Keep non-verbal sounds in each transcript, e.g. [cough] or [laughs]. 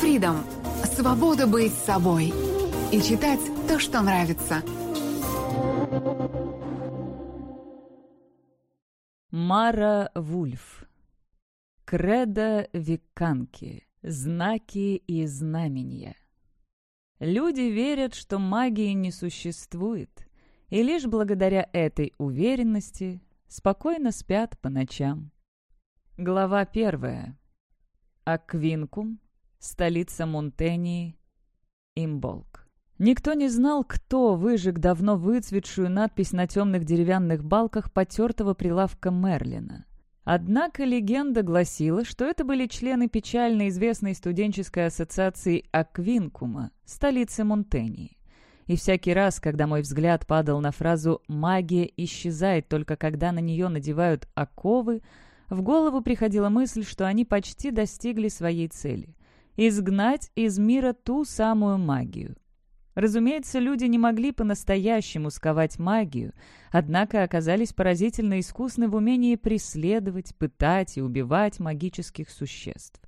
Freedom – свобода быть собой и читать то, что нравится. Мара Вульф. Кредо Виканки. Знаки и знамения. Люди верят, что магии не существует, и лишь благодаря этой уверенности спокойно спят по ночам. Глава первая. Аквинкум, столица Мунтении, Имболк. Никто не знал, кто выжег давно выцветшую надпись на темных деревянных балках потертого прилавка Мерлина. Однако легенда гласила, что это были члены печально известной студенческой ассоциации Аквинкума, столицы Мунтении. И всякий раз, когда мой взгляд падал на фразу «магия исчезает только когда на нее надевают оковы», в голову приходила мысль, что они почти достигли своей цели — изгнать из мира ту самую магию. Разумеется, люди не могли по-настоящему сковать магию, однако оказались поразительно искусны в умении преследовать, пытать и убивать магических существ.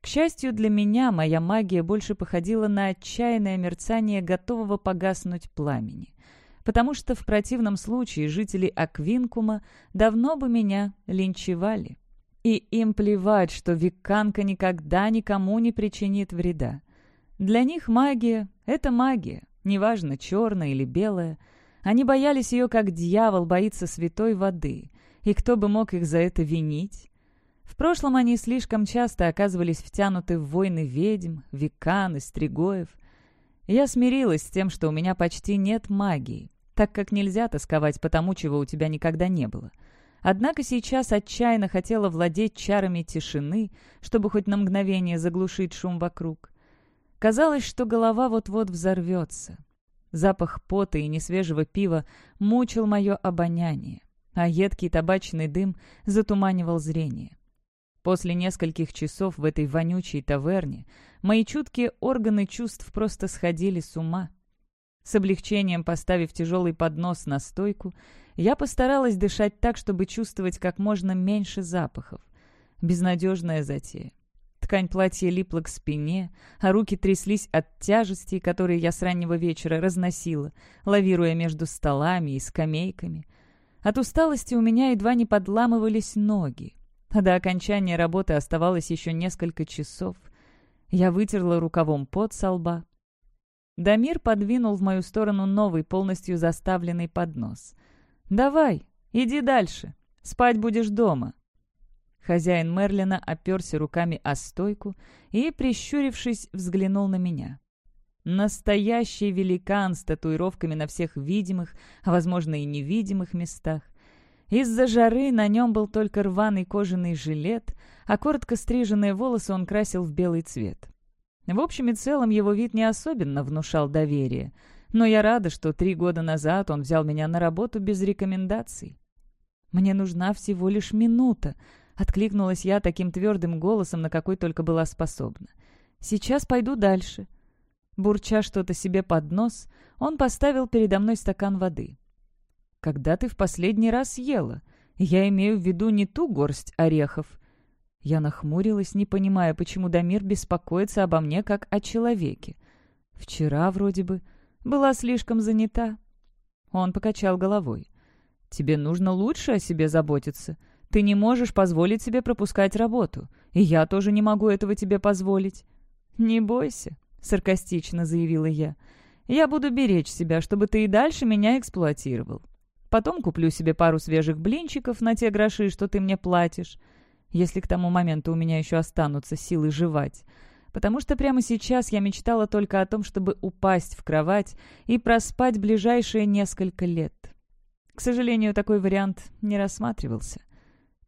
К счастью для меня, моя магия больше походила на отчаянное мерцание готового погаснуть пламени потому что в противном случае жители Аквинкума давно бы меня линчевали. И им плевать, что веканка никогда никому не причинит вреда. Для них магия — это магия, неважно, черная или белая. Они боялись ее, как дьявол боится святой воды, и кто бы мог их за это винить? В прошлом они слишком часто оказывались втянуты в войны ведьм, векан и стригоев. Я смирилась с тем, что у меня почти нет магии, так как нельзя тосковать по тому, чего у тебя никогда не было. Однако сейчас отчаянно хотела владеть чарами тишины, чтобы хоть на мгновение заглушить шум вокруг. Казалось, что голова вот-вот взорвется. Запах пота и несвежего пива мучил мое обоняние, а едкий табачный дым затуманивал зрение. После нескольких часов в этой вонючей таверне мои чуткие органы чувств просто сходили с ума. С облегчением поставив тяжелый поднос на стойку, я постаралась дышать так, чтобы чувствовать как можно меньше запахов. Безнадежная затея. Ткань платья липла к спине, а руки тряслись от тяжестей, которые я с раннего вечера разносила, лавируя между столами и скамейками. От усталости у меня едва не подламывались ноги, а до окончания работы оставалось еще несколько часов. Я вытерла рукавом пот со лба, Дамир подвинул в мою сторону новый, полностью заставленный поднос. «Давай, иди дальше. Спать будешь дома». Хозяин Мерлина оперся руками о стойку и, прищурившись, взглянул на меня. Настоящий великан с татуировками на всех видимых, а, возможно, и невидимых местах. Из-за жары на нем был только рваный кожаный жилет, а коротко стриженные волосы он красил в белый цвет. В общем и целом его вид не особенно внушал доверие, но я рада, что три года назад он взял меня на работу без рекомендаций. «Мне нужна всего лишь минута», — откликнулась я таким твердым голосом, на какой только была способна. «Сейчас пойду дальше». Бурча что-то себе под нос, он поставил передо мной стакан воды. «Когда ты в последний раз ела? Я имею в виду не ту горсть орехов», я нахмурилась, не понимая, почему Дамир беспокоится обо мне как о человеке. Вчера вроде бы была слишком занята. Он покачал головой. «Тебе нужно лучше о себе заботиться. Ты не можешь позволить себе пропускать работу. И я тоже не могу этого тебе позволить». «Не бойся», — саркастично заявила я. «Я буду беречь себя, чтобы ты и дальше меня эксплуатировал. Потом куплю себе пару свежих блинчиков на те гроши, что ты мне платишь если к тому моменту у меня еще останутся силы жевать. Потому что прямо сейчас я мечтала только о том, чтобы упасть в кровать и проспать ближайшие несколько лет. К сожалению, такой вариант не рассматривался.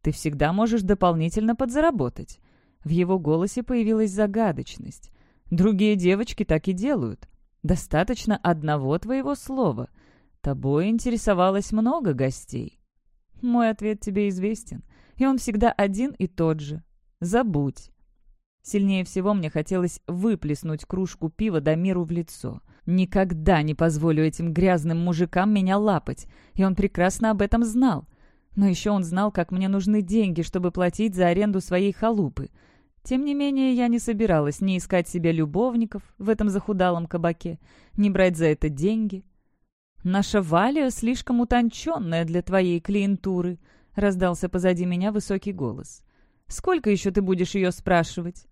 Ты всегда можешь дополнительно подзаработать. В его голосе появилась загадочность. Другие девочки так и делают. Достаточно одного твоего слова. Тобой интересовалось много гостей. Мой ответ тебе известен и он всегда один и тот же. Забудь. Сильнее всего мне хотелось выплеснуть кружку пива Дамиру в лицо. Никогда не позволю этим грязным мужикам меня лапать, и он прекрасно об этом знал. Но еще он знал, как мне нужны деньги, чтобы платить за аренду своей халупы. Тем не менее, я не собиралась ни искать себе любовников в этом захудалом кабаке, ни брать за это деньги. «Наша Валия слишком утонченная для твоей клиентуры», — раздался позади меня высокий голос. «Сколько еще ты будешь ее спрашивать?»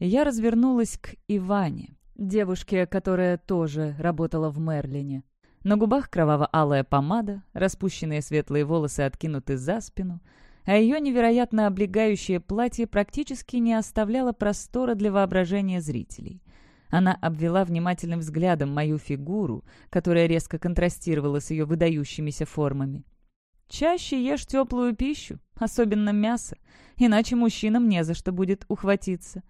Я развернулась к Иване, девушке, которая тоже работала в Мерлине. На губах кроваво-алая помада, распущенные светлые волосы откинуты за спину, а ее невероятно облегающее платье практически не оставляло простора для воображения зрителей. Она обвела внимательным взглядом мою фигуру, которая резко контрастировала с ее выдающимися формами. «Чаще ешь теплую пищу, особенно мясо, иначе мужчинам не за что будет ухватиться.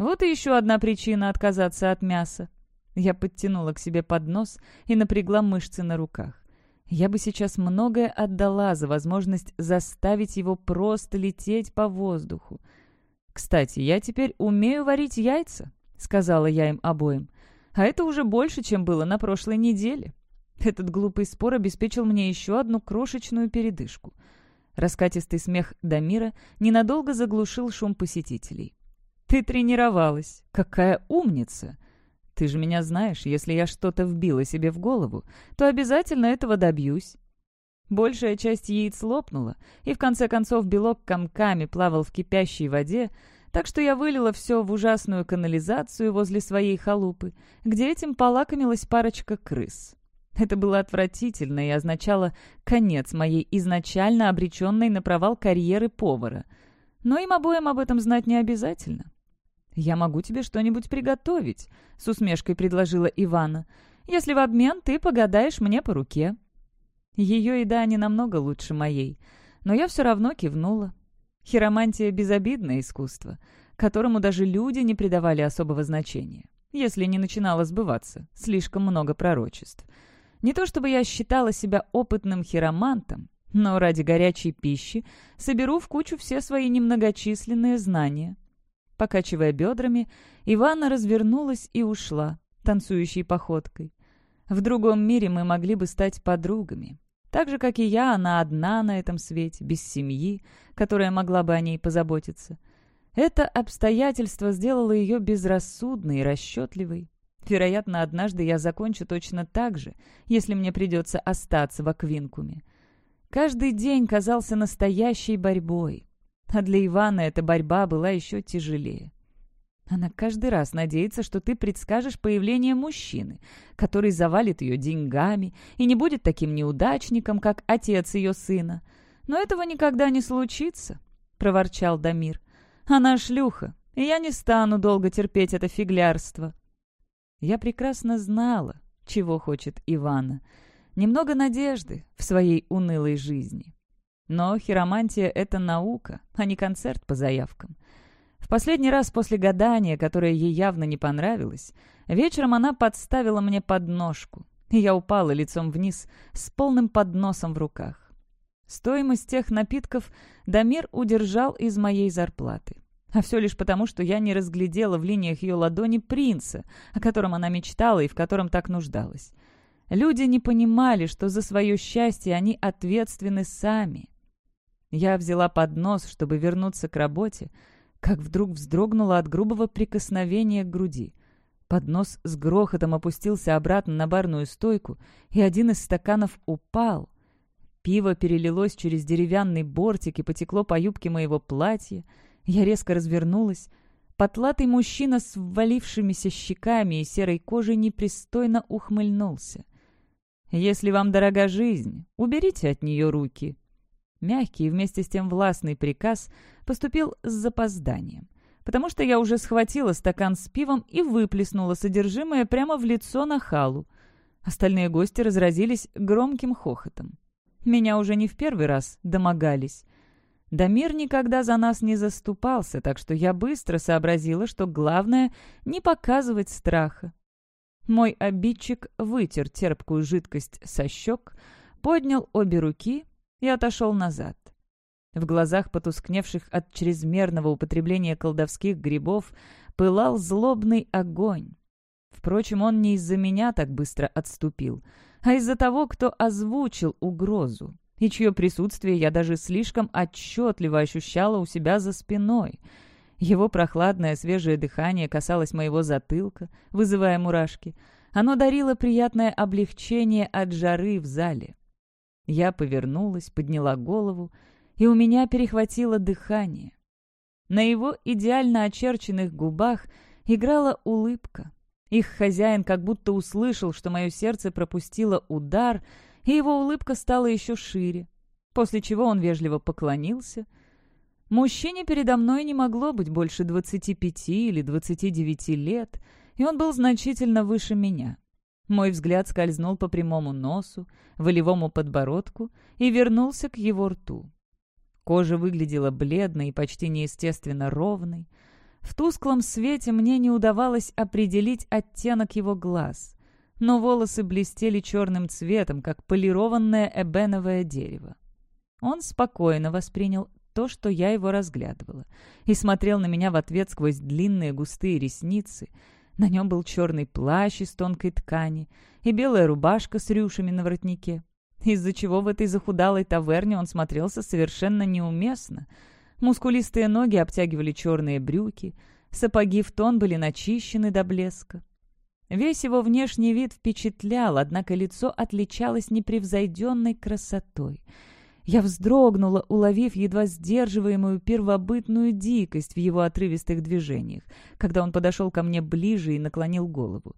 Вот и еще одна причина отказаться от мяса». Я подтянула к себе поднос и напрягла мышцы на руках. Я бы сейчас многое отдала за возможность заставить его просто лететь по воздуху. «Кстати, я теперь умею варить яйца», — сказала я им обоим. «А это уже больше, чем было на прошлой неделе». Этот глупый спор обеспечил мне еще одну крошечную передышку. Раскатистый смех Дамира ненадолго заглушил шум посетителей. «Ты тренировалась! Какая умница!» «Ты же меня знаешь, если я что-то вбила себе в голову, то обязательно этого добьюсь». Большая часть яиц лопнула, и в конце концов белок комками плавал в кипящей воде, так что я вылила все в ужасную канализацию возле своей халупы, где этим полакомилась парочка крыс. Это было отвратительно и означало конец моей изначально обреченной на провал карьеры повара. Но им обоим об этом знать не обязательно. «Я могу тебе что-нибудь приготовить», — с усмешкой предложила Ивана, «если в обмен ты погадаешь мне по руке». Ее еда не намного лучше моей, но я все равно кивнула. Хиромантия — безобидное искусство, которому даже люди не придавали особого значения, если не начинало сбываться слишком много пророчеств. Не то чтобы я считала себя опытным хиромантом, но ради горячей пищи соберу в кучу все свои немногочисленные знания. Покачивая бедрами, Ивана развернулась и ушла, танцующей походкой. В другом мире мы могли бы стать подругами, так же, как и я, она одна на этом свете, без семьи, которая могла бы о ней позаботиться. Это обстоятельство сделало ее безрассудной и расчетливой. Вероятно, однажды я закончу точно так же, если мне придется остаться в Аквинкуме. Каждый день казался настоящей борьбой, а для Ивана эта борьба была еще тяжелее. Она каждый раз надеется, что ты предскажешь появление мужчины, который завалит ее деньгами и не будет таким неудачником, как отец ее сына. Но этого никогда не случится, — проворчал Дамир. Она шлюха, и я не стану долго терпеть это фиглярство. Я прекрасно знала, чего хочет Ивана. Немного надежды в своей унылой жизни. Но хиромантия — это наука, а не концерт по заявкам. В последний раз после гадания, которое ей явно не понравилось, вечером она подставила мне подножку, и я упала лицом вниз с полным подносом в руках. Стоимость тех напитков Дамир удержал из моей зарплаты. А все лишь потому, что я не разглядела в линиях ее ладони принца, о котором она мечтала и в котором так нуждалась. Люди не понимали, что за свое счастье они ответственны сами. Я взяла поднос, чтобы вернуться к работе, как вдруг вздрогнула от грубого прикосновения к груди. Поднос с грохотом опустился обратно на барную стойку, и один из стаканов упал. Пиво перелилось через деревянный бортик и потекло по юбке моего платья. Я резко развернулась. Потлатый мужчина с ввалившимися щеками и серой кожей непристойно ухмыльнулся. «Если вам дорога жизнь, уберите от нее руки», Мягкий и вместе с тем властный приказ поступил с запозданием, потому что я уже схватила стакан с пивом и выплеснула содержимое прямо в лицо на халу. Остальные гости разразились громким хохотом. Меня уже не в первый раз домогались. Дамир никогда за нас не заступался, так что я быстро сообразила, что главное — не показывать страха. Мой обидчик вытер терпкую жидкость со щек, поднял обе руки и отошел назад. В глазах потускневших от чрезмерного употребления колдовских грибов пылал злобный огонь. Впрочем, он не из-за меня так быстро отступил, а из-за того, кто озвучил угрозу, и чье присутствие я даже слишком отчетливо ощущала у себя за спиной. Его прохладное свежее дыхание касалось моего затылка, вызывая мурашки. Оно дарило приятное облегчение от жары в зале. Я повернулась, подняла голову, и у меня перехватило дыхание. На его идеально очерченных губах играла улыбка. Их хозяин как будто услышал, что мое сердце пропустило удар, и его улыбка стала еще шире, после чего он вежливо поклонился. Мужчине передо мной не могло быть больше 25 или 29 лет, и он был значительно выше меня. Мой взгляд скользнул по прямому носу, волевому подбородку и вернулся к его рту. Кожа выглядела бледной и почти неестественно ровной. В тусклом свете мне не удавалось определить оттенок его глаз, но волосы блестели черным цветом, как полированное эбеновое дерево. Он спокойно воспринял то, что я его разглядывала, и смотрел на меня в ответ сквозь длинные густые ресницы. На нем был черный плащ из тонкой ткани и белая рубашка с рюшами на воротнике, из-за чего в этой захудалой таверне он смотрелся совершенно неуместно — Мускулистые ноги обтягивали черные брюки, сапоги в тон были начищены до блеска. Весь его внешний вид впечатлял, однако лицо отличалось непревзойденной красотой. Я вздрогнула, уловив едва сдерживаемую первобытную дикость в его отрывистых движениях, когда он подошел ко мне ближе и наклонил голову.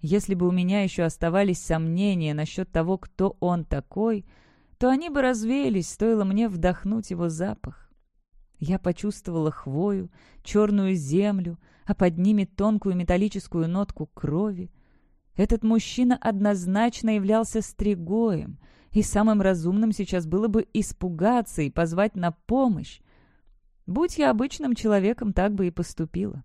Если бы у меня еще оставались сомнения насчет того, кто он такой, то они бы развеялись, стоило мне вдохнуть его запах. Я почувствовала хвою, черную землю, а под ними тонкую металлическую нотку крови. Этот мужчина однозначно являлся стригоем, и самым разумным сейчас было бы испугаться и позвать на помощь. Будь я обычным человеком, так бы и поступила.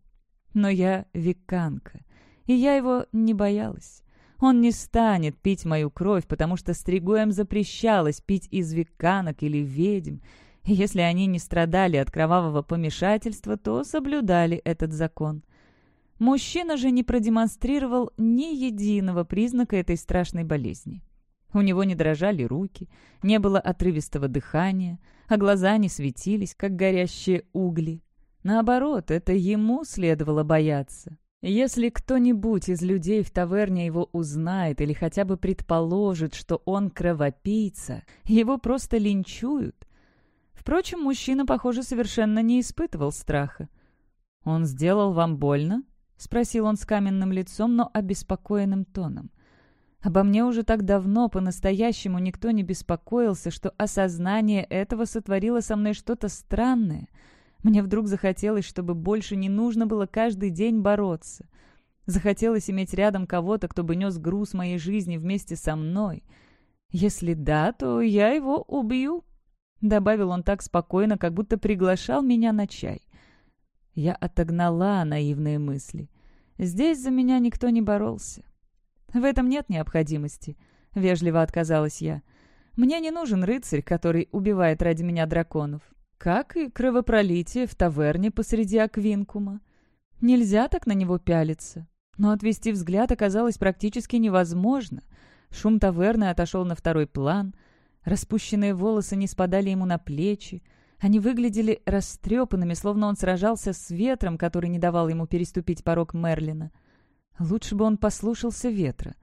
Но я веканка, и я его не боялась. Он не станет пить мою кровь, потому что стригоем запрещалось пить из веканок или ведьм, если они не страдали от кровавого помешательства, то соблюдали этот закон. Мужчина же не продемонстрировал ни единого признака этой страшной болезни. У него не дрожали руки, не было отрывистого дыхания, а глаза не светились, как горящие угли. Наоборот, это ему следовало бояться. Если кто-нибудь из людей в таверне его узнает или хотя бы предположит, что он кровопийца, его просто линчуют, Впрочем, мужчина, похоже, совершенно не испытывал страха. «Он сделал вам больно?» — спросил он с каменным лицом, но обеспокоенным тоном. Обо мне уже так давно по-настоящему никто не беспокоился, что осознание этого сотворило со мной что-то странное. Мне вдруг захотелось, чтобы больше не нужно было каждый день бороться. Захотелось иметь рядом кого-то, кто бы нес груз моей жизни вместе со мной. Если да, то я его убью, Добавил он так спокойно, как будто приглашал меня на чай. Я отогнала наивные мысли. Здесь за меня никто не боролся. В этом нет необходимости, — вежливо отказалась я. Мне не нужен рыцарь, который убивает ради меня драконов. Как и кровопролитие в таверне посреди Аквинкума. Нельзя так на него пялиться. Но отвести взгляд оказалось практически невозможно. Шум таверны отошел на второй план — Распущенные волосы не спадали ему на плечи. Они выглядели растрепанными, словно он сражался с ветром, который не давал ему переступить порог Мерлина. Лучше бы он послушался ветра.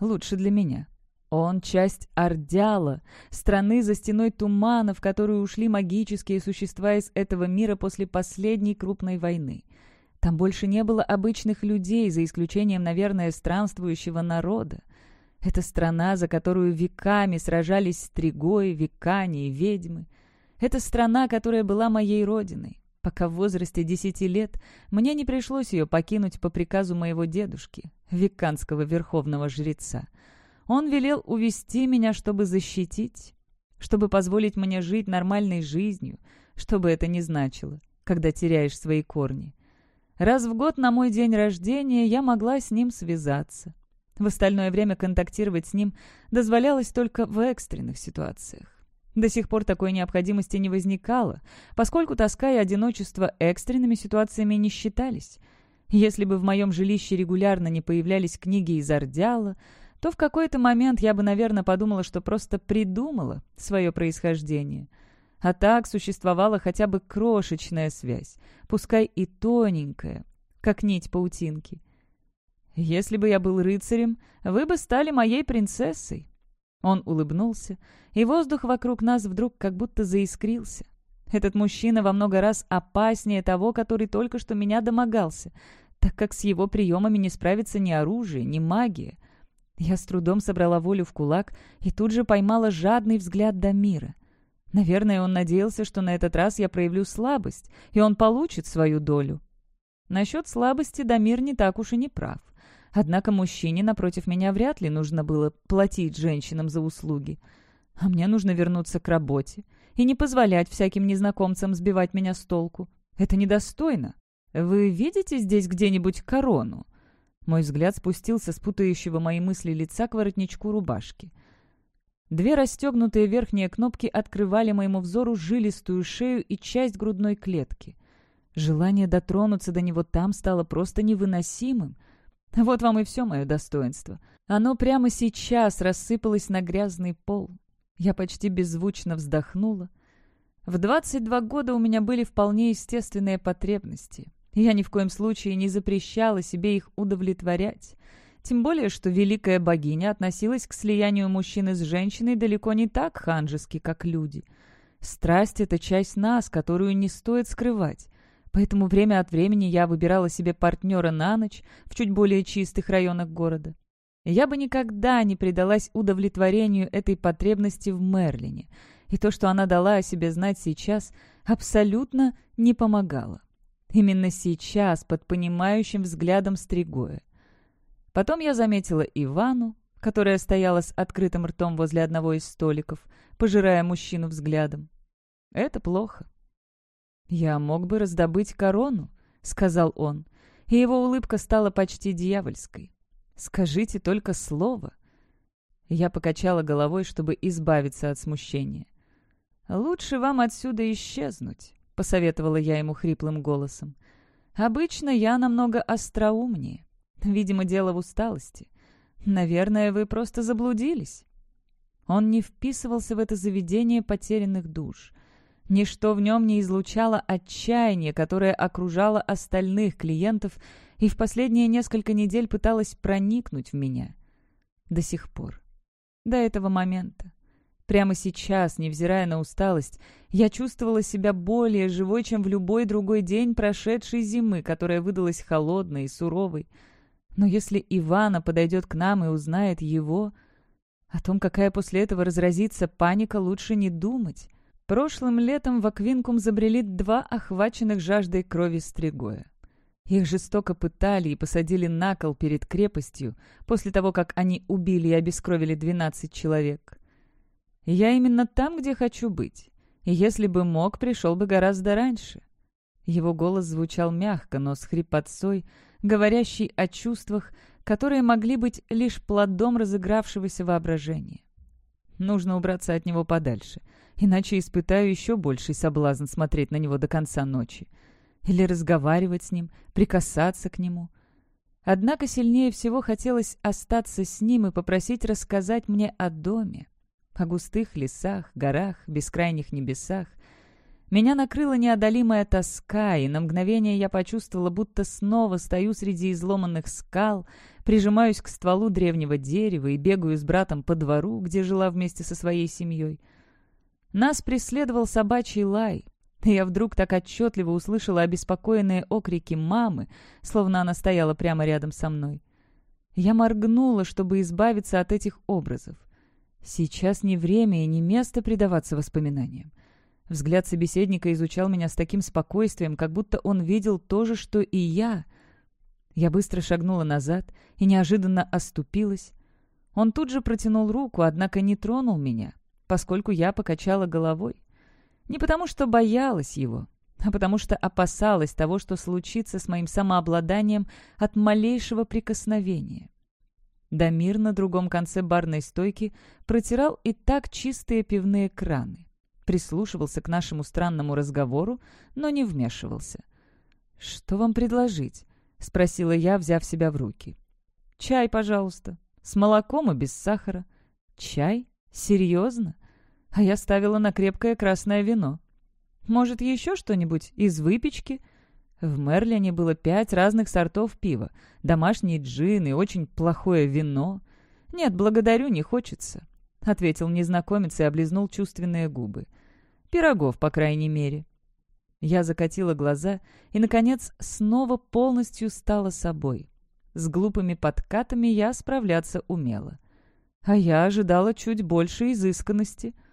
Лучше для меня. Он часть Ордяла, страны за стеной тумана, в которую ушли магические существа из этого мира после последней крупной войны. Там больше не было обычных людей, за исключением, наверное, странствующего народа. Это страна, за которую веками сражались стригои, векани и ведьмы. Это страна, которая была моей родиной, пока в возрасте десяти лет мне не пришлось ее покинуть по приказу моего дедушки, веканского верховного жреца. Он велел увести меня, чтобы защитить, чтобы позволить мне жить нормальной жизнью, что бы это ни значило, когда теряешь свои корни. Раз в год на мой день рождения я могла с ним связаться. В остальное время контактировать с ним дозволялось только в экстренных ситуациях. До сих пор такой необходимости не возникало, поскольку тоска и одиночество экстренными ситуациями не считались. Если бы в моем жилище регулярно не появлялись книги из Ордяла, то в какой-то момент я бы, наверное, подумала, что просто придумала свое происхождение. А так существовала хотя бы крошечная связь, пускай и тоненькая, как нить паутинки. «Если бы я был рыцарем, вы бы стали моей принцессой». Он улыбнулся, и воздух вокруг нас вдруг как будто заискрился. Этот мужчина во много раз опаснее того, который только что меня домогался, так как с его приемами не справится ни оружие, ни магия. Я с трудом собрала волю в кулак и тут же поймала жадный взгляд Дамира. Наверное, он надеялся, что на этот раз я проявлю слабость, и он получит свою долю. Насчет слабости Дамир не так уж и не прав. Однако мужчине напротив меня вряд ли нужно было платить женщинам за услуги. А мне нужно вернуться к работе и не позволять всяким незнакомцам сбивать меня с толку. Это недостойно. Вы видите здесь где-нибудь корону?» Мой взгляд спустился с путающего мои мысли лица к воротничку рубашки. Две расстегнутые верхние кнопки открывали моему взору жилистую шею и часть грудной клетки. Желание дотронуться до него там стало просто невыносимым. [laughs] Вот вам и все мое достоинство. Оно прямо сейчас рассыпалось на грязный пол. Я почти беззвучно вздохнула. В 22 года у меня были вполне естественные потребности. Я ни в коем случае не запрещала себе их удовлетворять. Тем более, что великая богиня относилась к слиянию мужчины с женщиной далеко не так ханжески, как люди. Страсть — это часть нас, которую не стоит скрывать. Поэтому время от времени я выбирала себе партнера на ночь в чуть более чистых районах города. Я бы никогда не предалась удовлетворению этой потребности в Мерлине, и то, что она дала о себе знать сейчас, абсолютно не помогало. Именно сейчас, под понимающим взглядом Стригоя. Потом я заметила Ивану, которая стояла с открытым ртом возле одного из столиков, пожирая мужчину взглядом. Это плохо. «Я мог бы раздобыть корону», — сказал он, и его улыбка стала почти дьявольской. «Скажите только слово». Я покачала головой, чтобы избавиться от смущения. «Лучше вам отсюда исчезнуть», — посоветовала я ему хриплым голосом. «Обычно я намного остроумнее. Видимо, дело в усталости. Наверное, вы просто заблудились». Он не вписывался в это заведение потерянных душ. Ничто в нем не излучало отчаяние, которое окружало остальных клиентов и в последние несколько недель пыталось проникнуть в меня. До сих пор. До этого момента. Прямо сейчас, невзирая на усталость, я чувствовала себя более живой, чем в любой другой день прошедшей зимы, которая выдалась холодной и суровой. Но если Ивана подойдет к нам и узнает его... О том, какая после этого разразится паника, лучше не думать. Прошлым летом в Аквинкум забрели два охваченных жаждой крови стригоя. Их жестоко пытали и посадили на кол перед крепостью после того, как они убили и обескровили 12 человек. Я именно там, где хочу быть. И если бы мог, пришел бы гораздо раньше». Его голос звучал мягко, но с хрипотцой, говорящий о чувствах, которые могли быть лишь плодом разыгравшегося воображения. Нужно убраться от него подальше, иначе испытаю еще больший соблазн смотреть на него до конца ночи. Или разговаривать с ним, прикасаться к нему. Однако сильнее всего хотелось остаться с ним и попросить рассказать мне о доме, о густых лесах, горах, бескрайних небесах. Меня накрыла неодолимая тоска, и на мгновение я почувствовала, будто снова стою среди изломанных скал, прижимаюсь к стволу древнего дерева и бегаю с братом по двору, где жила вместе со своей семьей. Нас преследовал собачий лай, я вдруг так отчетливо услышала обеспокоенные окрики мамы, словно она стояла прямо рядом со мной. Я моргнула, чтобы избавиться от этих образов. Сейчас не время и не место предаваться воспоминаниям. Взгляд собеседника изучал меня с таким спокойствием, как будто он видел то же, что и я. Я быстро шагнула назад и неожиданно оступилась. Он тут же протянул руку, однако не тронул меня, поскольку я покачала головой. Не потому что боялась его, а потому что опасалась того, что случится с моим самообладанием от малейшего прикосновения. Дамир на другом конце барной стойки протирал и так чистые пивные краны. Прислушивался к нашему странному разговору, но не вмешивался. «Что вам предложить?» — спросила я, взяв себя в руки. «Чай, пожалуйста. С молоком и без сахара». «Чай? Серьезно?» А я ставила на крепкое красное вино. Может, еще что-нибудь из выпечки?» В Мерлине было пять разных сортов пива, домашний джин и очень плохое вино. «Нет, благодарю, не хочется», — ответил незнакомец и облизнул чувственные губы. «Пирогов, по крайней мере». Я закатила глаза и, наконец, снова полностью стала собой. С глупыми подкатами я справляться умела. А я ожидала чуть больше изысканности —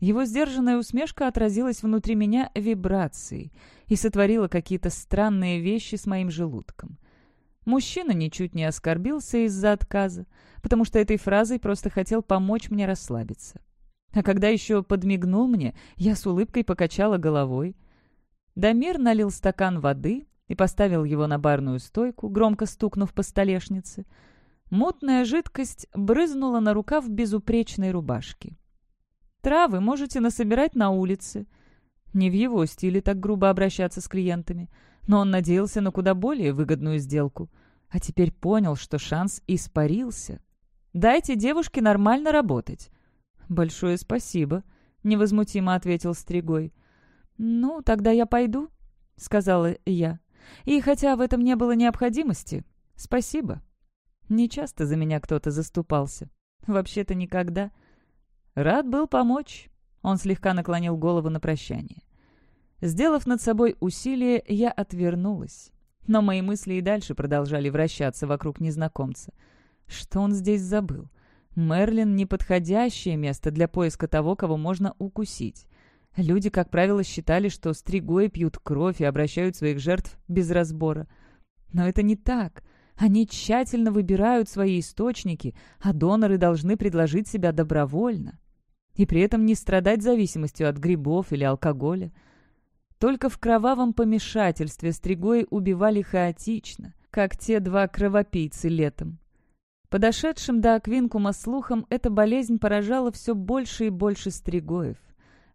его сдержанная усмешка отразилась внутри меня вибрацией и сотворила какие-то странные вещи с моим желудком. Мужчина ничуть не оскорбился из-за отказа, потому что этой фразой просто хотел помочь мне расслабиться. А когда еще подмигнул мне, я с улыбкой покачала головой. Дамир налил стакан воды и поставил его на барную стойку, громко стукнув по столешнице. Мутная жидкость брызнула на рукав безупречной рубашки. Травы можете насобирать на улице». Не в его стиле так грубо обращаться с клиентами, но он надеялся на куда более выгодную сделку. А теперь понял, что шанс испарился. «Дайте девушке нормально работать». «Большое спасибо», — невозмутимо ответил Стригой. «Ну, тогда я пойду», — сказала я. «И хотя в этом не было необходимости, спасибо». Не часто за меня кто-то заступался. Вообще-то никогда. «Рад был помочь», — он слегка наклонил голову на прощание. Сделав над собой усилие, я отвернулась. Но мои мысли и дальше продолжали вращаться вокруг незнакомца. Что он здесь забыл? Мерлин — неподходящее место для поиска того, кого можно укусить. Люди, как правило, считали, что стригои пьют кровь и обращают своих жертв без разбора. Но это не так. Они тщательно выбирают свои источники, а доноры должны предложить себя добровольно. И при этом не страдать зависимостью от грибов или алкоголя. Только в кровавом помешательстве стригои убивали хаотично, как те два кровопийцы летом. Подошедшим до Аквинкума слухом эта болезнь поражала все больше и больше стригоев.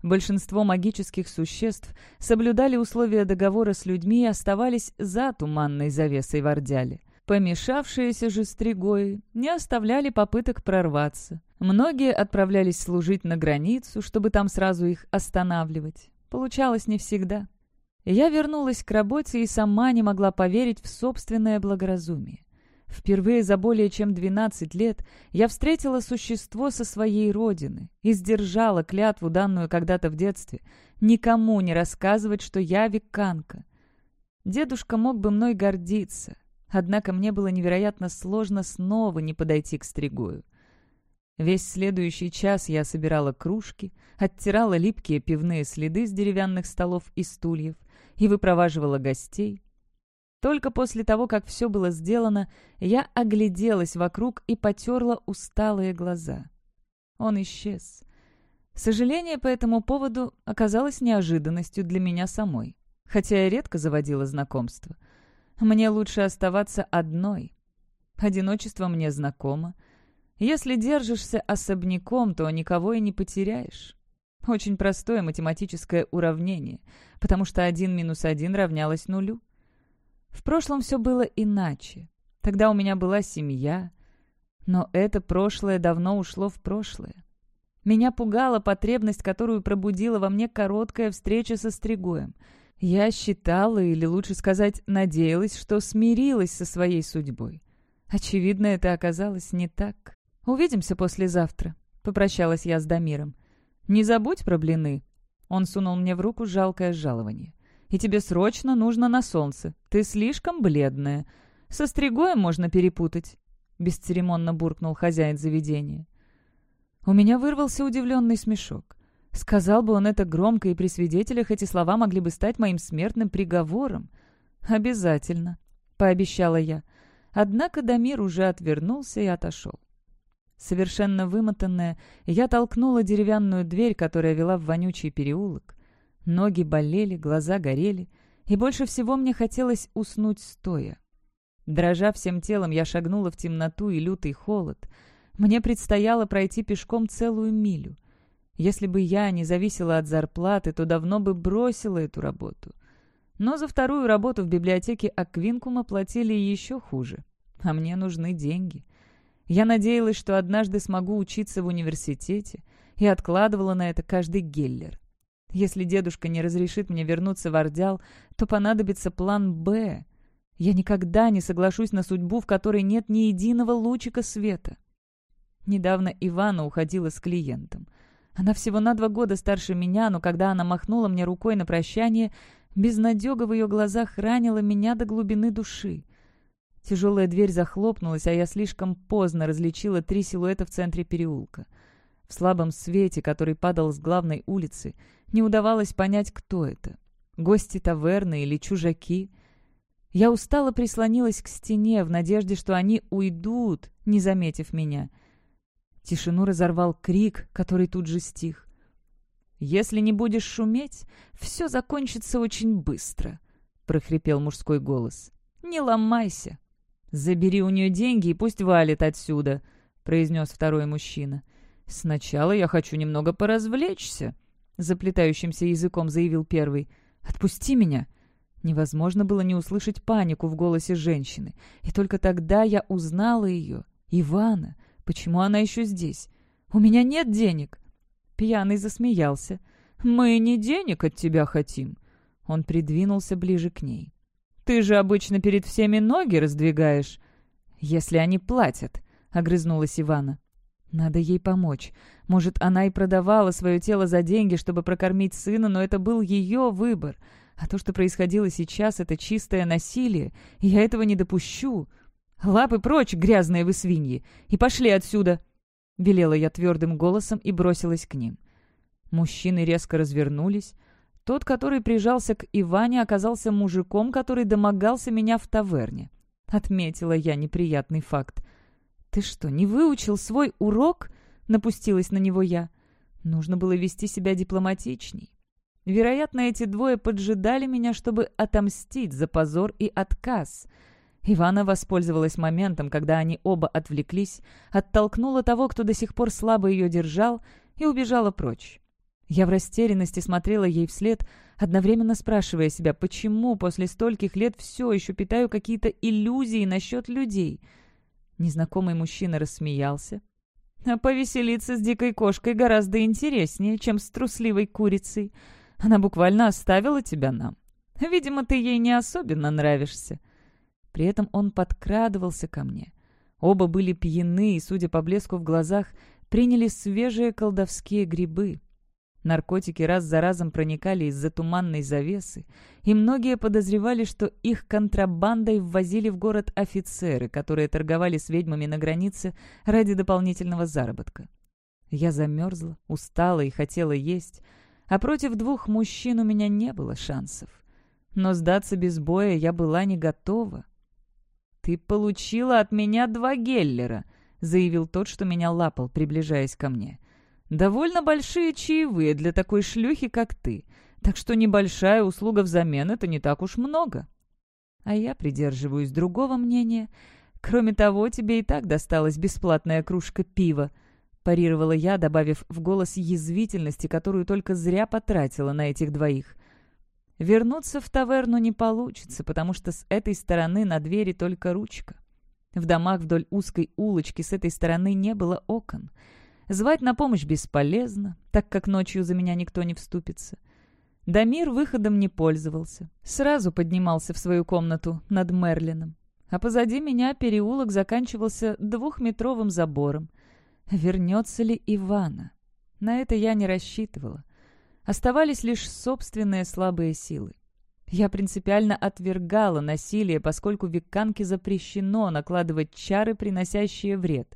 Большинство магических существ соблюдали условия договора с людьми и оставались за туманной завесой в Ордяле. Помешавшиеся же стригои не оставляли попыток прорваться. Многие отправлялись служить на границу, чтобы там сразу их останавливать. Получалось не всегда. Я вернулась к работе и сама не могла поверить в собственное благоразумие. Впервые за более чем 12 лет я встретила существо со своей родины и сдержала клятву, данную когда-то в детстве, никому не рассказывать, что я веканка. Дедушка мог бы мной гордиться, Однако мне было невероятно сложно снова не подойти к Стригою. Весь следующий час я собирала кружки, оттирала липкие пивные следы с деревянных столов и стульев и выпроваживала гостей. Только после того, как все было сделано, я огляделась вокруг и потерла усталые глаза. Он исчез. Сожаление по этому поводу оказалось неожиданностью для меня самой, хотя я редко заводила знакомства. Мне лучше оставаться одной. Одиночество мне знакомо. Если держишься особняком, то никого и не потеряешь. Очень простое математическое уравнение, потому что один минус один равнялось нулю. В прошлом все было иначе. Тогда у меня была семья, но это прошлое давно ушло в прошлое. Меня пугала потребность, которую пробудила во мне короткая встреча со Стригоем — я считала, или лучше сказать, надеялась, что смирилась со своей судьбой. Очевидно, это оказалось не так. «Увидимся послезавтра», — попрощалась я с Дамиром. «Не забудь про блины». Он сунул мне в руку жалкое жалование. «И тебе срочно нужно на солнце. Ты слишком бледная. Со стригоем можно перепутать», — бесцеремонно буркнул хозяин заведения. У меня вырвался удивленный смешок. Сказал бы он это громко, и при свидетелях эти слова могли бы стать моим смертным приговором. «Обязательно», — пообещала я. Однако Дамир уже отвернулся и отошел. Совершенно вымотанная, я толкнула деревянную дверь, которая вела в вонючий переулок. Ноги болели, глаза горели, и больше всего мне хотелось уснуть стоя. Дрожа всем телом, я шагнула в темноту и лютый холод. Мне предстояло пройти пешком целую милю. Если бы я не зависела от зарплаты, то давно бы бросила эту работу. Но за вторую работу в библиотеке Аквинкума платили еще хуже. А мне нужны деньги. Я надеялась, что однажды смогу учиться в университете и откладывала на это каждый геллер. Если дедушка не разрешит мне вернуться в Ордял, то понадобится план «Б». Я никогда не соглашусь на судьбу, в которой нет ни единого лучика света. Недавно Ивана уходила с клиентом. Она всего на два года старше меня, но когда она махнула мне рукой на прощание, безнадега в ее глазах ранила меня до глубины души. Тяжелая дверь захлопнулась, а я слишком поздно различила три силуэта в центре переулка. В слабом свете, который падал с главной улицы, не удавалось понять, кто это. Гости таверны или чужаки. Я устало прислонилась к стене в надежде, что они уйдут, не заметив меня — Тишину разорвал крик, который тут же стих. «Если не будешь шуметь, все закончится очень быстро», — прохрипел мужской голос. «Не ломайся». «Забери у нее деньги и пусть валит отсюда», — произнес второй мужчина. «Сначала я хочу немного поразвлечься», — заплетающимся языком заявил первый. «Отпусти меня». Невозможно было не услышать панику в голосе женщины. И только тогда я узнала ее, Ивана, Почему она еще здесь? У меня нет денег!» Пьяный засмеялся. «Мы не денег от тебя хотим!» Он придвинулся ближе к ней. «Ты же обычно перед всеми ноги раздвигаешь!» «Если они платят!» — огрызнулась Ивана. «Надо ей помочь. Может, она и продавала свое тело за деньги, чтобы прокормить сына, но это был ее выбор. А то, что происходило сейчас, — это чистое насилие, и я этого не допущу. «Лапы прочь, грязные вы свиньи! И пошли отсюда!» Велела я твердым голосом и бросилась к ним. Мужчины резко развернулись. Тот, который прижался к Иване, оказался мужиком, который домогался меня в таверне. Отметила я неприятный факт. «Ты что, не выучил свой урок?» — напустилась на него я. Нужно было вести себя дипломатичней. Вероятно, эти двое поджидали меня, чтобы отомстить за позор и отказ — Ивана воспользовалась моментом, когда они оба отвлеклись, оттолкнула того, кто до сих пор слабо ее держал, и убежала прочь. Я в растерянности смотрела ей вслед, одновременно спрашивая себя, почему после стольких лет все еще питаю какие-то иллюзии насчет людей. Незнакомый мужчина рассмеялся. «А повеселиться с дикой кошкой гораздо интереснее, чем с трусливой курицей. Она буквально оставила тебя нам. Видимо, ты ей не особенно нравишься». При этом он подкрадывался ко мне. Оба были пьяны и, судя по блеску в глазах, приняли свежие колдовские грибы. Наркотики раз за разом проникали из-за туманной завесы, и многие подозревали, что их контрабандой ввозили в город офицеры, которые торговали с ведьмами на границе ради дополнительного заработка. Я замерзла, устала и хотела есть, а против двух мужчин у меня не было шансов. Но сдаться без боя я была не готова. «Ты получила от меня два геллера», — заявил тот, что меня лапал, приближаясь ко мне. «Довольно большие чаевые для такой шлюхи, как ты, так что небольшая услуга взамен — это не так уж много». А я придерживаюсь другого мнения. Кроме того, тебе и так досталась бесплатная кружка пива, парировала я, добавив в голос язвительности, которую только зря потратила на этих двоих. Вернуться в таверну не получится, потому что с этой стороны на двери только ручка. В домах вдоль узкой улочки с этой стороны не было окон. Звать на помощь бесполезно, так как ночью за меня никто не вступится. Дамир выходом не пользовался. Сразу поднимался в свою комнату над Мерлином. А позади меня переулок заканчивался двухметровым забором. Вернется ли Ивана? На это я не рассчитывала. Оставались лишь собственные слабые силы. Я принципиально отвергала насилие, поскольку веканке запрещено накладывать чары, приносящие вред.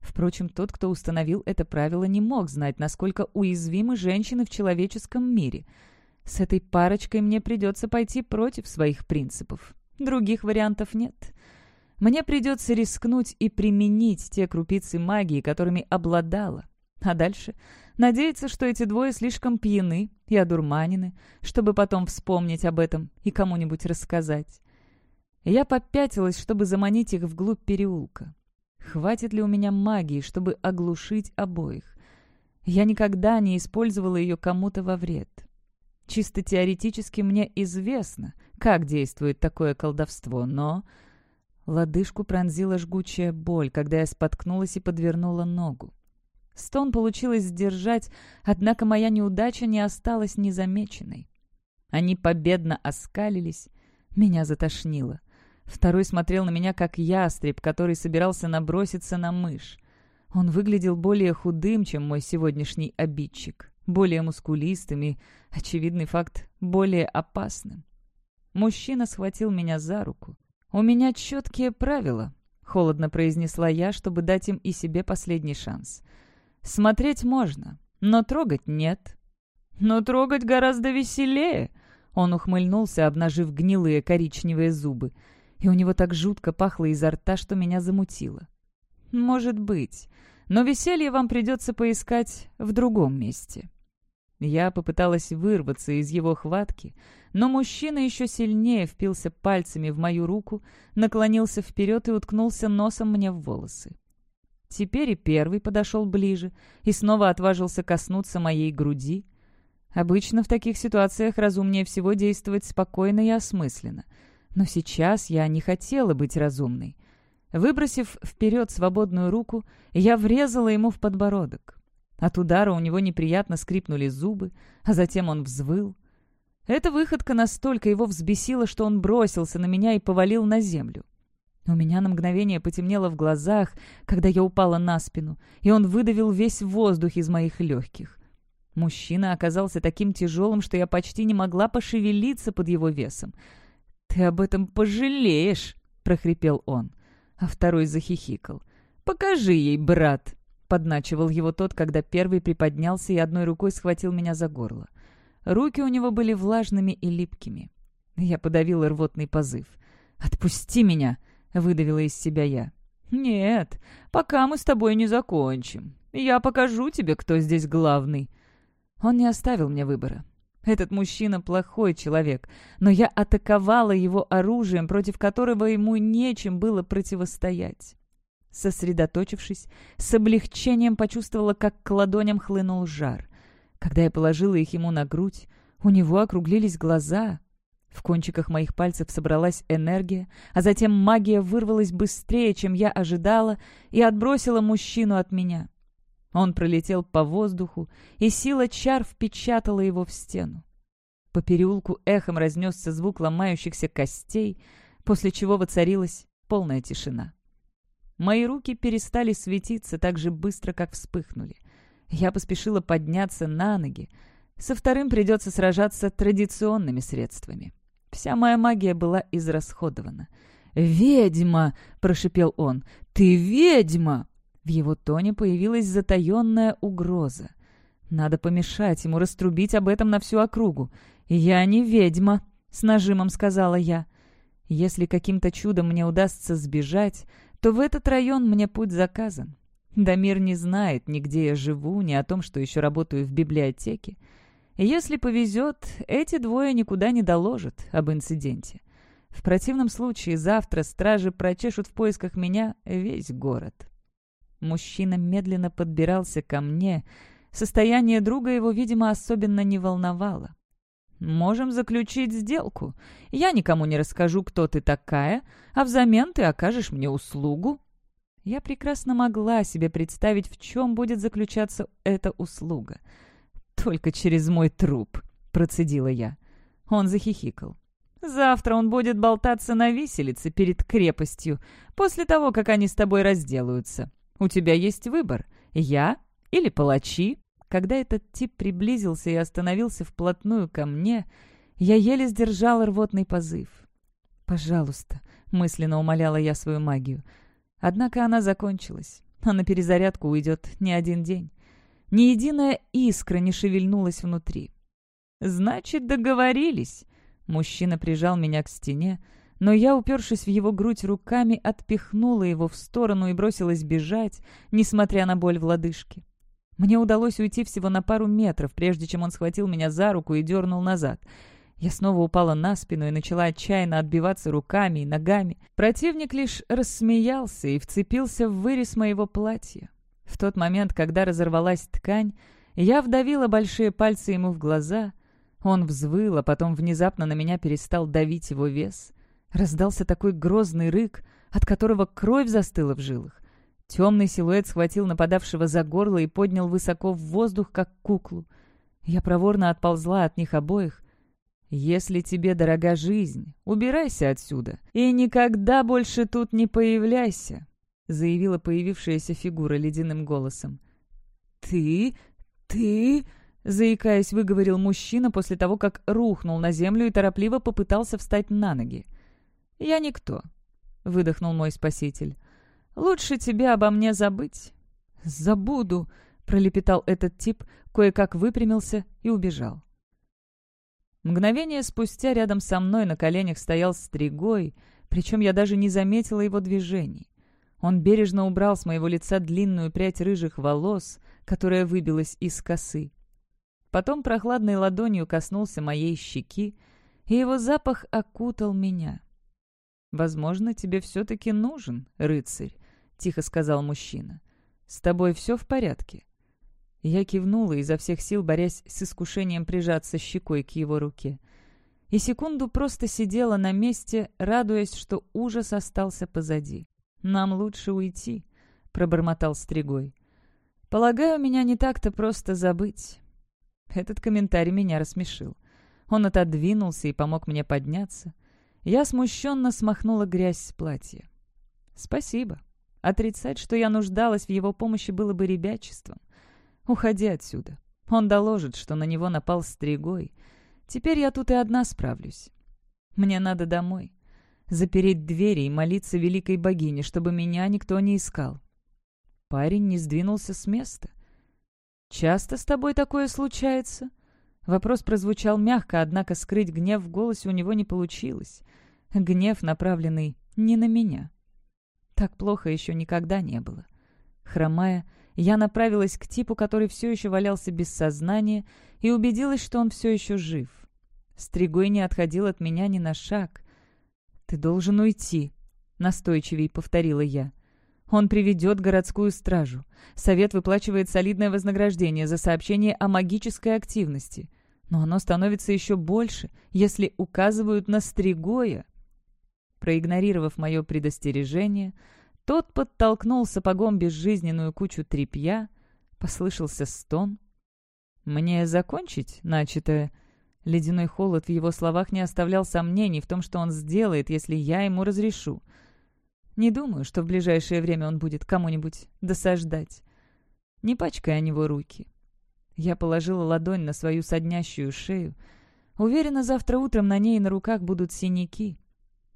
Впрочем, тот, кто установил это правило, не мог знать, насколько уязвимы женщины в человеческом мире. С этой парочкой мне придется пойти против своих принципов. Других вариантов нет. Мне придется рискнуть и применить те крупицы магии, которыми обладала. А дальше надеяться, что эти двое слишком пьяны и одурманены, чтобы потом вспомнить об этом и кому-нибудь рассказать. Я попятилась, чтобы заманить их вглубь переулка. Хватит ли у меня магии, чтобы оглушить обоих? Я никогда не использовала ее кому-то во вред. Чисто теоретически мне известно, как действует такое колдовство, но... Лодыжку пронзила жгучая боль, когда я споткнулась и подвернула ногу. Стон получилось сдержать, однако моя неудача не осталась незамеченной. Они победно оскалились. Меня затошнило. Второй смотрел на меня как ястреб, который собирался наброситься на мышь. Он выглядел более худым, чем мой сегодняшний обидчик, более мускулистым и, очевидный факт, более опасным. Мужчина схватил меня за руку. «У меня четкие правила», — холодно произнесла я, чтобы дать им и себе последний шанс. «Смотреть можно, но трогать нет». «Но трогать гораздо веселее», — он ухмыльнулся, обнажив гнилые коричневые зубы. И у него так жутко пахло изо рта, что меня замутило. «Может быть, но веселье вам придется поискать в другом месте». Я попыталась вырваться из его хватки, но мужчина еще сильнее впился пальцами в мою руку, наклонился вперед и уткнулся носом мне в волосы. Теперь и первый подошел ближе и снова отважился коснуться моей груди. Обычно в таких ситуациях разумнее всего действовать спокойно и осмысленно. Но сейчас я не хотела быть разумной. Выбросив вперед свободную руку, я врезала ему в подбородок. От удара у него неприятно скрипнули зубы, а затем он взвыл. Эта выходка настолько его взбесила, что он бросился на меня и повалил на землю. У меня на мгновение потемнело в глазах, когда я упала на спину, и он выдавил весь воздух из моих легких. Мужчина оказался таким тяжелым, что я почти не могла пошевелиться под его весом. «Ты об этом пожалеешь!» — прохрипел он. А второй захихикал. «Покажи ей, брат!» Подначивал его тот, когда первый приподнялся и одной рукой схватил меня за горло. Руки у него были влажными и липкими. Я подавила рвотный позыв. «Отпусти меня!» — выдавила из себя я. «Нет, пока мы с тобой не закончим. Я покажу тебе, кто здесь главный». Он не оставил мне выбора. Этот мужчина плохой человек, но я атаковала его оружием, против которого ему нечем было противостоять. Сосредоточившись, с облегчением почувствовала, как к ладоням хлынул жар. Когда я положила их ему на грудь, у него округлились глаза. В кончиках моих пальцев собралась энергия, а затем магия вырвалась быстрее, чем я ожидала, и отбросила мужчину от меня. Он пролетел по воздуху, и сила чар впечатала его в стену. По переулку эхом разнесся звук ломающихся костей, после чего воцарилась полная тишина. Мои руки перестали светиться так же быстро, как вспыхнули. Я поспешила подняться на ноги. Со вторым придется сражаться традиционными средствами. Вся моя магия была израсходована. «Ведьма!» — прошипел он. «Ты ведьма!» В его тоне появилась затаенная угроза. «Надо помешать ему раструбить об этом на всю округу. Я не ведьма!» — с нажимом сказала я. «Если каким-то чудом мне удастся сбежать, то в этот район мне путь заказан. Дамир не знает ни где я живу, ни о том, что еще работаю в библиотеке. Если повезет, эти двое никуда не доложат об инциденте. В противном случае завтра стражи прочешут в поисках меня весь город. Мужчина медленно подбирался ко мне. Состояние друга его, видимо, особенно не волновало. Можем заключить сделку. Я никому не расскажу, кто ты такая, а взамен ты окажешь мне услугу». Я прекрасно могла себе представить, в чем будет заключаться эта услуга. «Только через мой труп», — процедила я. Он захихикал. «Завтра он будет болтаться на виселице перед крепостью, после того, как они с тобой разделаются. У тебя есть выбор — я или палачи». Когда этот тип приблизился и остановился вплотную ко мне, я еле сдержала рвотный позыв. «Пожалуйста», — мысленно умоляла я свою магию. Однако она закончилась, а на перезарядку уйдет не один день. Ни единая искра не шевельнулась внутри. «Значит, договорились!» Мужчина прижал меня к стене, но я, упершись в его грудь руками, отпихнула его в сторону и бросилась бежать, несмотря на боль в лодыжке. Мне удалось уйти всего на пару метров, прежде чем он схватил меня за руку и дернул назад. Я снова упала на спину и начала отчаянно отбиваться руками и ногами. Противник лишь рассмеялся и вцепился в вырез моего платья. В тот момент, когда разорвалась ткань, я вдавила большие пальцы ему в глаза. Он взвыл, а потом внезапно на меня перестал давить его вес. Раздался такой грозный рык, от которого кровь застыла в жилах. Темный силуэт схватил нападавшего за горло и поднял высоко в воздух, как куклу. Я проворно отползла от них обоих. «Если тебе дорога жизнь, убирайся отсюда и никогда больше тут не появляйся», заявила появившаяся фигура ледяным голосом. «Ты? Ты?» заикаясь, выговорил мужчина после того, как рухнул на землю и торопливо попытался встать на ноги. «Я никто», — выдохнул мой спаситель. «Лучше тебе обо мне забыть». «Забуду», — пролепетал этот тип, кое-как выпрямился и убежал. Мгновение спустя рядом со мной на коленях стоял стригой, причем я даже не заметила его движений. Он бережно убрал с моего лица длинную прядь рыжих волос, которая выбилась из косы. Потом прохладной ладонью коснулся моей щеки, и его запах окутал меня. «Возможно, тебе все-таки нужен, рыцарь», — тихо сказал мужчина. «С тобой все в порядке?» Я кивнула, изо всех сил борясь с искушением прижаться щекой к его руке. И секунду просто сидела на месте, радуясь, что ужас остался позади. «Нам лучше уйти», — пробормотал Стригой. «Полагаю, меня не так-то просто забыть». Этот комментарий меня рассмешил. Он отодвинулся и помог мне подняться. Я смущенно смахнула грязь с платья. «Спасибо. Отрицать, что я нуждалась в его помощи, было бы ребячеством. Уходи отсюда. Он доложит, что на него напал стригой. Теперь я тут и одна справлюсь. Мне надо домой. Запереть двери и молиться великой богине, чтобы меня никто не искал». Парень не сдвинулся с места. «Часто с тобой такое случается?» Вопрос прозвучал мягко, однако скрыть гнев в голосе у него не получилось. Гнев, направленный не на меня. Так плохо еще никогда не было. Хромая, я направилась к типу, который все еще валялся без сознания, и убедилась, что он все еще жив. Стригой не отходил от меня ни на шаг. «Ты должен уйти», — настойчивее повторила я. «Он приведет городскую стражу. Совет выплачивает солидное вознаграждение за сообщение о магической активности. Но оно становится еще больше, если указывают на Стригоя. Проигнорировав мое предостережение, тот подтолкнул сапогом безжизненную кучу тряпья, послышался стон. «Мне закончить начатое?» Ледяной холод в его словах не оставлял сомнений в том, что он сделает, если я ему разрешу. Не думаю, что в ближайшее время он будет кому-нибудь досаждать. Не пачкай о него руки. Я положила ладонь на свою соднящую шею. Уверена, завтра утром на ней и на руках будут синяки.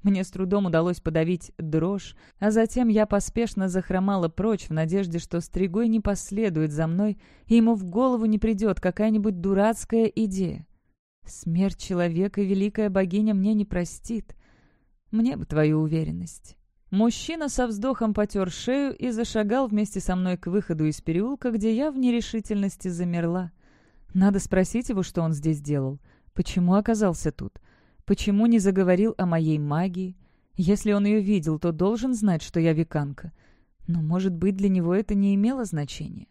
Мне с трудом удалось подавить дрожь, а затем я поспешно захромала прочь в надежде, что Стригой не последует за мной, и ему в голову не придет какая-нибудь дурацкая идея. Смерть человека великая богиня мне не простит. Мне бы твою уверенность. Мужчина со вздохом потер шею и зашагал вместе со мной к выходу из переулка, где я в нерешительности замерла. Надо спросить его, что он здесь делал. Почему оказался тут? Почему не заговорил о моей магии? Если он ее видел, то должен знать, что я веканка. Но, может быть, для него это не имело значения.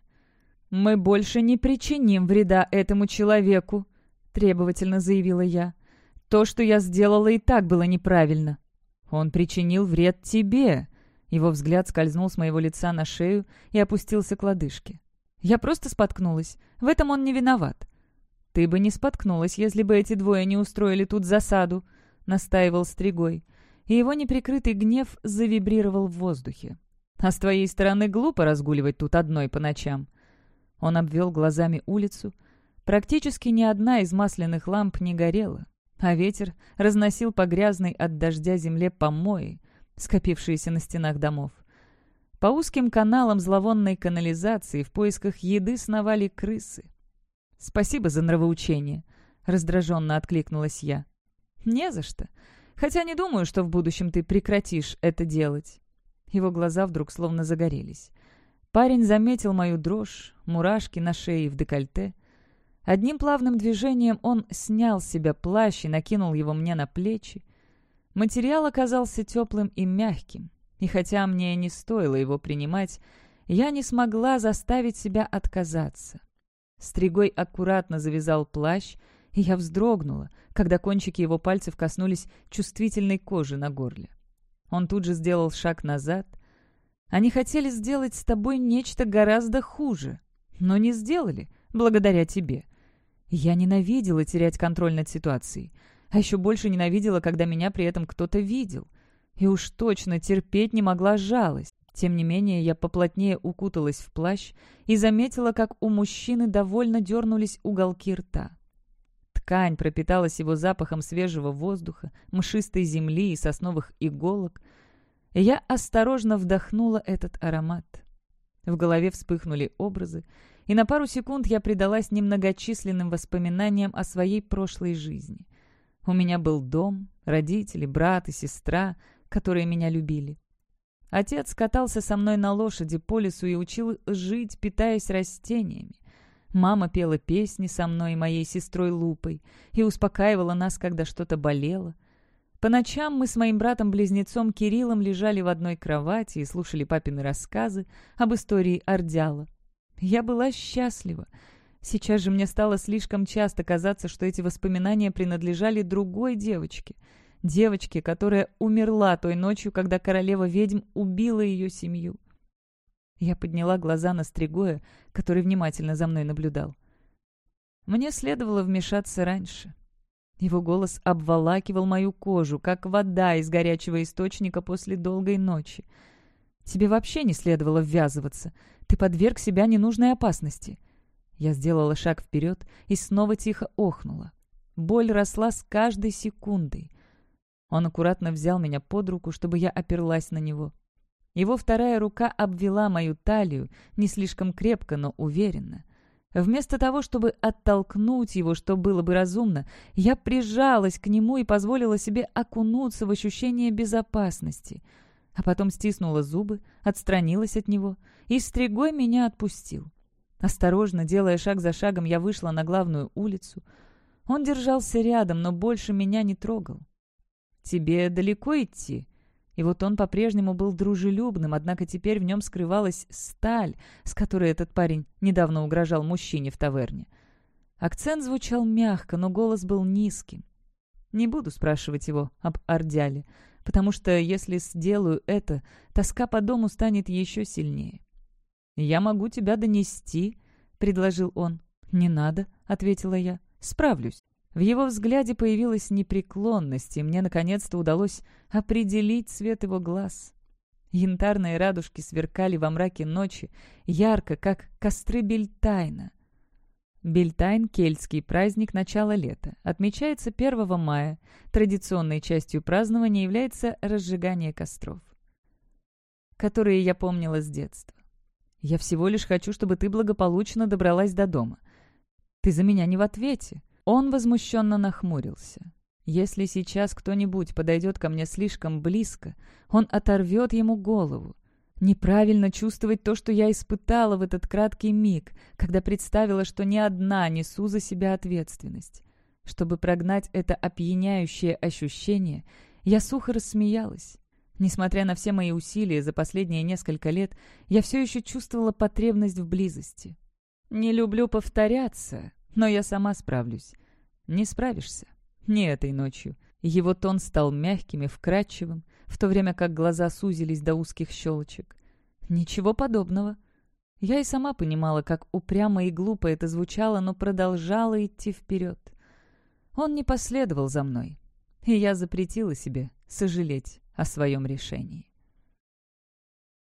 «Мы больше не причиним вреда этому человеку», — требовательно заявила я. «То, что я сделала, и так было неправильно. «Он причинил вред тебе!» Его взгляд скользнул с моего лица на шею и опустился к лодыжке. «Я просто споткнулась. В этом он не виноват». «Ты бы не споткнулась, если бы эти двое не устроили тут засаду», — настаивал Стригой. И его неприкрытый гнев завибрировал в воздухе. «А с твоей стороны глупо разгуливать тут одной по ночам». Он обвел глазами улицу. Практически ни одна из масляных ламп не горела а ветер разносил по грязной от дождя земле помои, скопившиеся на стенах домов. По узким каналам зловонной канализации в поисках еды сновали крысы. «Спасибо за нравоучение», — раздраженно откликнулась я. «Не за что. Хотя не думаю, что в будущем ты прекратишь это делать». Его глаза вдруг словно загорелись. Парень заметил мою дрожь, мурашки на шее и в декольте. Одним плавным движением он снял с себя плащ и накинул его мне на плечи. Материал оказался теплым и мягким, и хотя мне не стоило его принимать, я не смогла заставить себя отказаться. Стригой аккуратно завязал плащ, и я вздрогнула, когда кончики его пальцев коснулись чувствительной кожи на горле. Он тут же сделал шаг назад. Они хотели сделать с тобой нечто гораздо хуже, но не сделали, благодаря тебе. Я ненавидела терять контроль над ситуацией, а еще больше ненавидела, когда меня при этом кто-то видел. И уж точно терпеть не могла жалость. Тем не менее, я поплотнее укуталась в плащ и заметила, как у мужчины довольно дернулись уголки рта. Ткань пропиталась его запахом свежего воздуха, мшистой земли и сосновых иголок. И я осторожно вдохнула этот аромат. В голове вспыхнули образы, и на пару секунд я предалась немногочисленным воспоминаниям о своей прошлой жизни. У меня был дом, родители, брат и сестра, которые меня любили. Отец катался со мной на лошади по лесу и учил жить, питаясь растениями. Мама пела песни со мной и моей сестрой Лупой и успокаивала нас, когда что-то болело. По ночам мы с моим братом-близнецом Кириллом лежали в одной кровати и слушали папины рассказы об истории Ордяла. Я была счастлива. Сейчас же мне стало слишком часто казаться, что эти воспоминания принадлежали другой девочке — девочки, которая умерла той ночью, когда королева-ведьм убила ее семью. Я подняла глаза на Стригоя, который внимательно за мной наблюдал. Мне следовало вмешаться раньше. Его голос обволакивал мою кожу, как вода из горячего источника после долгой ночи. «Тебе вообще не следовало ввязываться. Ты подверг себя ненужной опасности». Я сделала шаг вперед и снова тихо охнула. Боль росла с каждой секундой. Он аккуратно взял меня под руку, чтобы я оперлась на него. Его вторая рука обвела мою талию, не слишком крепко, но уверенно. Вместо того, чтобы оттолкнуть его, что было бы разумно, я прижалась к нему и позволила себе окунуться в ощущение безопасности. А потом стиснула зубы, отстранилась от него, и стригой меня отпустил. Осторожно, делая шаг за шагом, я вышла на главную улицу. Он держался рядом, но больше меня не трогал. «Тебе далеко идти?» И вот он по-прежнему был дружелюбным, однако теперь в нем скрывалась сталь, с которой этот парень недавно угрожал мужчине в таверне. Акцент звучал мягко, но голос был низким. Не буду спрашивать его об Ордяле, потому что если сделаю это, тоска по дому станет еще сильнее. «Я могу тебя донести», — предложил он. «Не надо», — ответила я. «Справлюсь». В его взгляде появилась непреклонность, и мне наконец-то удалось определить цвет его глаз. Янтарные радужки сверкали во мраке ночи, ярко, как костры Бельтайна. Бельтайн — кельтский праздник начала лета. Отмечается 1 мая. Традиционной частью празднования является разжигание костров, которые я помнила с детства. «Я всего лишь хочу, чтобы ты благополучно добралась до дома. Ты за меня не в ответе», он возмущенно нахмурился. «Если сейчас кто-нибудь подойдет ко мне слишком близко, он оторвет ему голову. Неправильно чувствовать то, что я испытала в этот краткий миг, когда представила, что ни одна несу за себя ответственность. Чтобы прогнать это опьяняющее ощущение, я сухо рассмеялась. Несмотря на все мои усилия за последние несколько лет, я все еще чувствовала потребность в близости. Не люблю повторяться, но я сама справлюсь. Не справишься. Не этой ночью. Его тон стал мягким и вкрадчивым, в то время как глаза сузились до узких щелочек. Ничего подобного. Я и сама понимала, как упрямо и глупо это звучало, но продолжала идти вперед. Он не последовал за мной, и я запретила себе сожалеть о своем решении.